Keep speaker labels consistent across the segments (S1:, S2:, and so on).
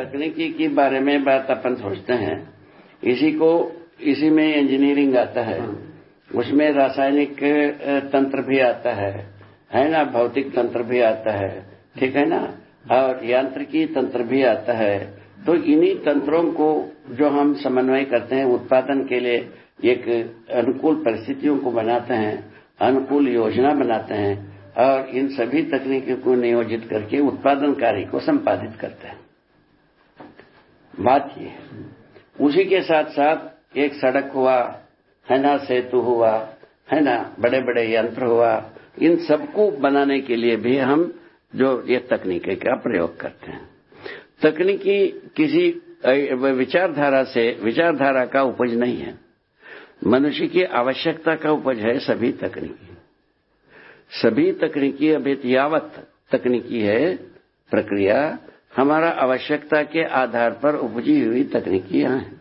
S1: तकनीकी के बारे में बात अपन सोचते हैं। इसी को इसी में इंजीनियरिंग आता है। उसमें रासायनिक तंत्र भी आता है। है ना? भौतिक तंत्र भी आता है। ठीक है ना? और यांत्रिकी तंत्र भी आता है। तो इन्हीं तंत्रों को जो हम समन्वय करते हैं उत्पादन के लिए एक अनुकूल परिस्थितियों को बनाते हैं अनुकूल योजना बनाते हैं और इन सभी तकनीकों को नियोजित करके उत्पादन कार्य को संपादित करते हैं। बात ये उसी के साथ साथ एक सड़क हुआ, है ना, सेतु हुआ, है ना बड़े बड़े यंत्र हुआ, इन सबको बनाने के लिए भी हम जो ये तकनीकी का प्रयोग करते हैं। तकनीकी किसी विचारधारा से, विचारधारा का उपज नहीं है। मनुष्य की आवश्यकता का उपज है सभी तकनीकी। सभी तकनीकी अभी यावत तकनीकी है, प्रक्रिया हमारा आवश्यकता के आधार पर उपजी हुई तकनीकियाँ हैं।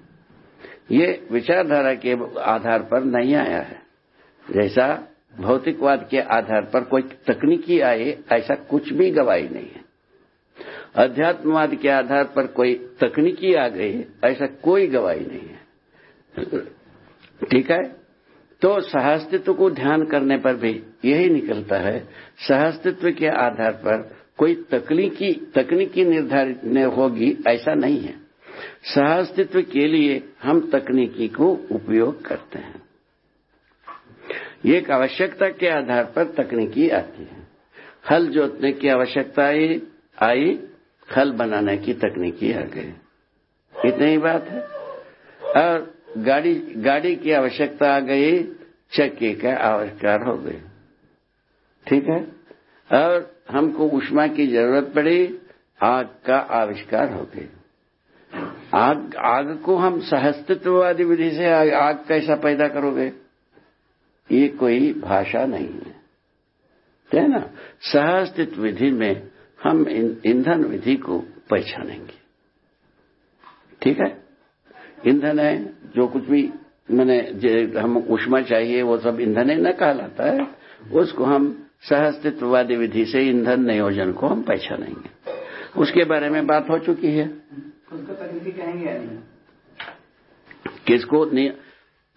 S1: ये विचारधारा के आधार पर नहीं आया है। जैसा भौतिकवाद के आधार पर कोई तकनीकी आए ऐसा कुछ भी गवाही नहीं है। अध्यात्मवाद के आधार पर कोई तकनीकी आ गई, ऐसा कोई गवाही नहीं है। ठीक है? तो सहअस्तित्व को ध्यान करने पर भी यही निकलता है। सहअस्तित्व के आधार पर कोई तकनीकी तकनीकी निर्धारित होगी ऐसा नहीं है। सहअस्तित्व के लिए हम तकनीकी को उपयोग करते हैं। एक आवश्यकता के आधार पर तकनीकी आती है। हल जोतने की आवश्यकता आई, आई हल बनाने की तकनीकी आ गई। इतनी ही बात है। और गाड़ी गाड़ी की आवश्यकता आ गई चक्के का आविष्कार हो गए ठीक है? और हमको उष्मा की ज़रूरत पड़ी आग का आविष्कार हो गए आग आग को हम सहस्तित्ववादी विधि से आग, आग कैसा पैदा करोगे? ये कोई भाषा नहीं है। है ना? सहअस्तित्व विधि में हम ईंधन विधि को पहचानेंगे। ठीक है? ईंधन है जो कुछ भी मैंने हम उष्मा चाहिए वो सब ईंधन न कहलाता है। उसको हम सहअस्तित्ववादी विधि से ईंधन नियोजन को हम पहचानेंगे। उसके बारे में बात हो चुकी है।
S2: उसको तकनीकी कहेंगे
S1: किसको?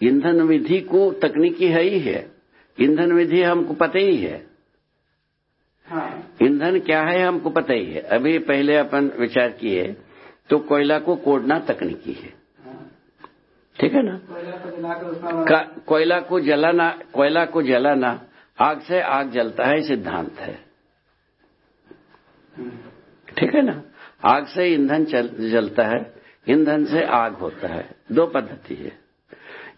S1: ईंधन विधि को तकनीकी है ही है। ईंधन विधि हमको पता ही है।
S2: हाँ।
S1: ईंधन क्या है हमको पता ही है। अभी पहले अपन विचार किए तो कोयला को कोड़ना तकनीकी है। ठीक है ना?
S2: कोयला को
S1: जलाना कोयला को जलाना आग से आग जलता है सिद्धांत है। ठीक है ना? आग से ईंधन जलता है, ईंधन से आग होता है। दो पद्धति है।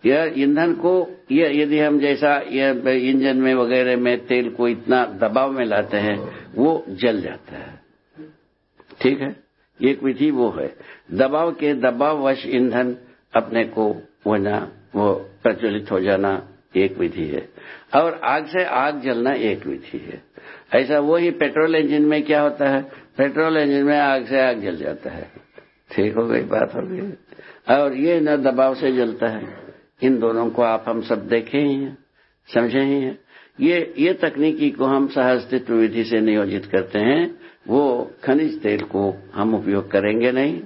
S1: यह ईंधन को, यह यदि हम जैसा, यह इंजन में वगैरह में तेल को इतना दबाव में लाते हैं, वो जल जाता है। ठीक है? एक विधि वो है। दबाव के दबाव दबाववश ईंधन अपने को होना, वो प्रज्वलित हो जाना एक विधि है। और आग से आग जलना एक विधि है। ऐसा वही पेट्रोल इंजन में क्या होता है? पेट्रोल इंजन में आग से आग जल जाता है। ठीक हो गई बात हो गई और ये न दबाव से जलता है। इन दोनों को आप हम सब देखे ही हैं, समझे ही हैं। ये ये तकनीकी को हम सहअस्तित्व विधि से नियोजित करते हैं। वो खनिज तेल को हम उपयोग करेंगे नहीं।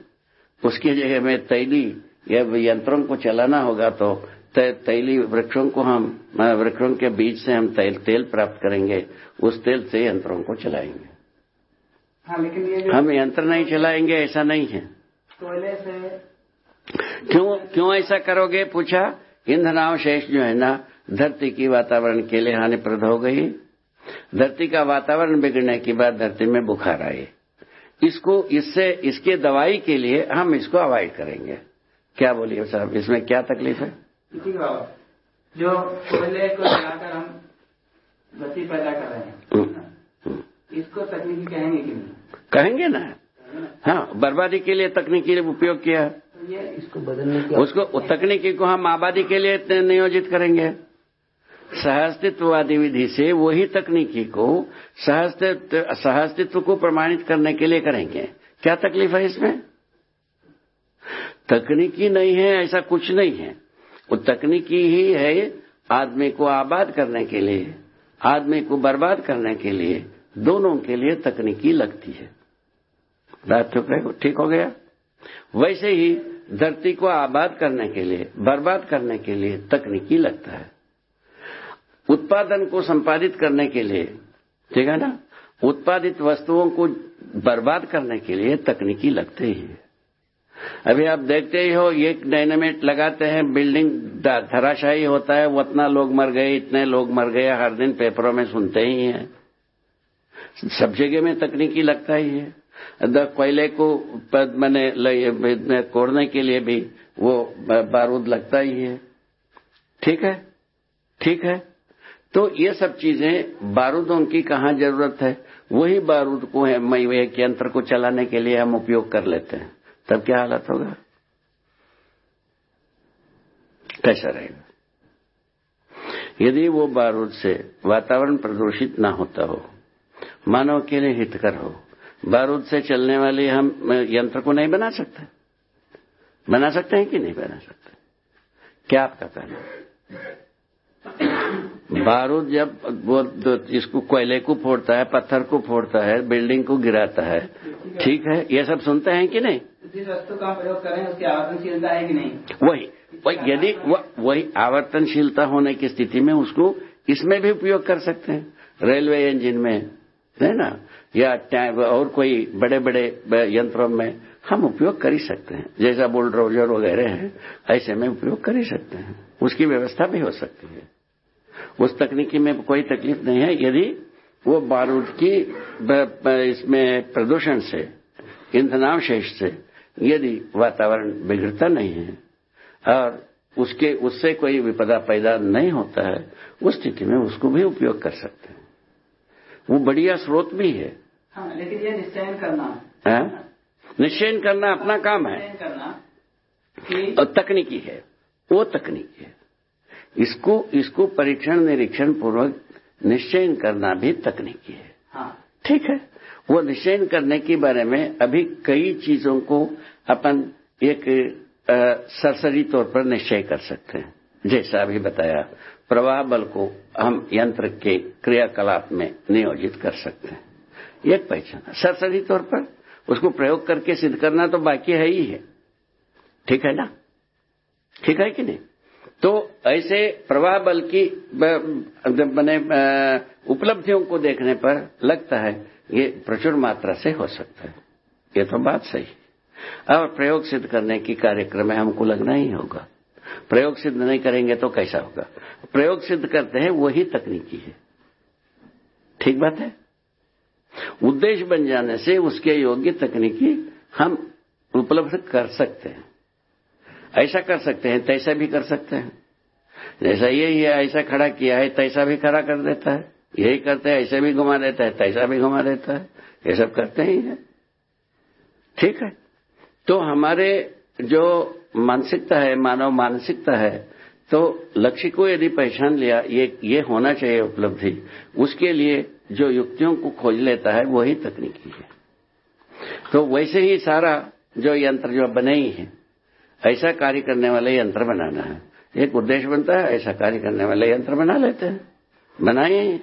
S1: उसकी जगह में तैली या यंत्रों को चलाना होगा तो तैली वृक्षों को हम वृक्षों के बीज से हम तेल तेल प्राप्त करेंगे उस तेल से यंत्रों को चलाएँगे।
S2: हाँ लेकिन ये
S1: हम यंत्र नहीं चलाएँगे ऐसा नहीं है।
S2: कोयले से
S1: क्यों क्यों ऐसा करोगे? पूछा ईंधनावशेष जो है ना धरती की वातावरण के लिए हानिप्रद हो गई। धरती का वातावरण बिगड़ने के बाद धरती में बुखार आए। इसको इससे इसके दवाई के लिए हम इसको अवॉइड करेंगे। क्या बोलिए साहब इसमें क्या तकलीफ़ है?
S2: बाबा जो कोयले को जलाकर हम बत्ती पैदा कर रहे हैं। इसको तकनीकी कहेंगे कि नहीं?
S1: कहेंगे ना। हाँ बर्बादी के लिए तकनीकी उपयोग किया है।
S2: तो
S3: इसको बदलने की
S1: उसको तकनीकी को हम आबादी के लिए नियोजित करेंगे। सहअस्तित्ववादी विधि से वही तकनीकी को सहअस्तित्व को प्रमाणित करने के लिए करेंगे। क्या तकलीफ़ है इसमें? तकनीकी नहीं है ऐसा कुछ नहीं है। वो तकनीकी ही है आदमी को आबाद करने के लिए, आदमी को बर्बाद करने के लिए, दोनों के लिए तकनीकी लगती है। बात ठीक हो गया? वैसे ही धरती को आबाद करने के लिए, बर्बाद करने के लिए तकनीकी लगता है। उत्पादन को संपादित करने के लिए, ठीक है ना? उत्पादित वस्तुओं को बर्बाद करने के लिए तकनीकी लगते ही है। अभी आप देखते ही हो एक डायनामिट लगाते हैं बिल्डिंग धराशाही होता है उतना लोग मर गए, इतने लोग मर गए, हर दिन पेपरों में सुनते ही हैं। सब जगह में तकनीकी लगता ही है। कोयले को मैंने कोड़ने के लिए भी वो बारूद लगता ही है। ठीक है? ठीक है? तो ये सब चीज़ें, बारूदों की कहाँ ज़रूरत है? वही बारूद को है एक यंत्र को चलाने के लिए हम उपयोग कर लेते हैं। तब क्या हालत होगा? कैसा रहेगा? यदि वो बारूद से वातावरण प्रदूषित ना होता हो, मानव के लिए हितकर हो, बारूद से चलने वाले हम यंत्र को नहीं बना सकते। बना सकते हैं कि नहीं बना सकते? क्या आपका कहना बारूद जब वो इसको कोयले को फोड़ता है, पत्थर को फोड़ता है, बिल्डिंग को गिराता है, ठीक है? ये सब सुनते हैं कि नहीं?
S2: का प्रयोग करें उसकी आवर्तनशीलता है कि नहीं?
S1: वही वही, यदि वही आवर्तनशीलता होने की स्थिति में उसको इसमें भी उपयोग कर सकते हैं। रेलवे इंजन में, है ना? या और कोई बड़े बड़े यंत्रों में हम उपयोग कर ही सकते हैं। जैसा बुलडोजर वगैरह है, ऐसे में उपयोग कर ही सकते हैं। उसकी व्यवस्था भी हो सकती है। उस तकनीकी में कोई तकलीफ़ नहीं है। यदि वो बारूद की इसमें प्रदूषण से, ईंधनावशेष से यदि वातावरण बिगड़ता नहीं है और उसके उससे कोई विपदा पैदा नहीं होता है उस स्थिति में उसको भी उपयोग कर सकते हैं। वो बढ़िया स्रोत भी है।
S2: हाँ, लेकिन ये निश्चयन करना।
S1: है? निश्चयन करना अपना काम है।
S2: करना
S1: और तकनीकी है। वो तकनीकी है। इसको इसको परीक्षण निरीक्षण पूर्वक निश्चयन करना भी तकनीकी है।
S2: ठीक हाँ।
S1: ठीक है। वो निश्चयन करने के बारे में अभी कई चीज़ों को अपन एक सरसरी तौर पर निश्चय कर सकते हैं। जैसा अभी बताया, प्रवाह बल को हम यंत्र के क्रियाकलाप में नियोजित कर सकते हैं। एक पहचान सरसरी तौर पर उसको प्रयोग करके सिद्ध करना तो बाकी है ही है। ठीक है ना? ठीक है कि नहीं? तो ऐसे प्रवाह बल की मैंने उपलब्धियों को देखने पर लगता है ये प्रचुर मात्रा से हो सकता है। ये तो बात सही। और प्रयोग सिद्ध करने की कार्यक्रम में हमको लगना ही होगा। प्रयोग सिद्ध नहीं करेंगे तो कैसा होगा? प्रयोग सिद्ध करते हैं, वही तकनीकी है। ठीक बात है? उद्देश्य बन जाने से उसके योग्य तकनीकी हम उपलब्ध कर सकते हैं। ऐसा कर सकते हैं, तैसा भी कर सकते हैं। जैसा ये ही ऐसा खड़ा किया है, तैसा भी खड़ा कर देता है। यही करते हैं, ऐसे भी घुमा देता है, तैसा भी घुमा देता है, ये सब करते ही है। ठीक है? तो हमारे जो मानसिकता है, मानव मानसिकता है तो लक्ष्य को यदि पहचान लिया, ये ये होना चाहिए उपलब्धि, उसके लिए जो युक्तियों को खोज लेता है, वही तकनीकी है। तो वैसे ही सारा जो यंत्र जो बने ही है, ऐसा कार्य करने वाले यंत्र बनाना है। एक उद्देश्य बनता है, ऐसा कार्य करने वाले यंत्र बना लेते हैं। बनाए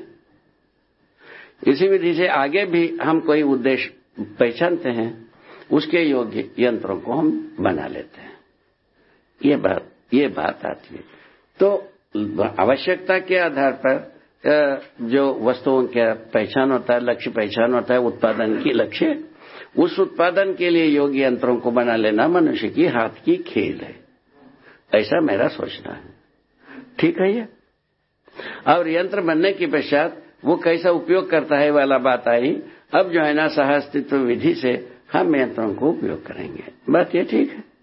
S1: इसी विधि से आगे भी हम कोई उद्देश्य पहचानते हैं, उसके योग्य यंत्रों को हम बना लेते हैं। ये बात ये बात आती है। तो आवश्यकता के आधार पर जो वस्तुओं का पहचान होता है, लक्ष्य पहचान होता है, उत्पादन की लक्ष्य, उस उत्पादन के लिए योग्य यंत्रों को बना लेना मनुष्य की हाथ की खेल है। ऐसा मेरा सोचना है। ठीक है ये? और यंत्र बनने के पश्चात वो कैसा उपयोग करता है वाला बात आई। अब जो है ना, सहअस्तित्व विधि से हम यंत्रों को उपयोग करेंगे। बात ये ठीक है।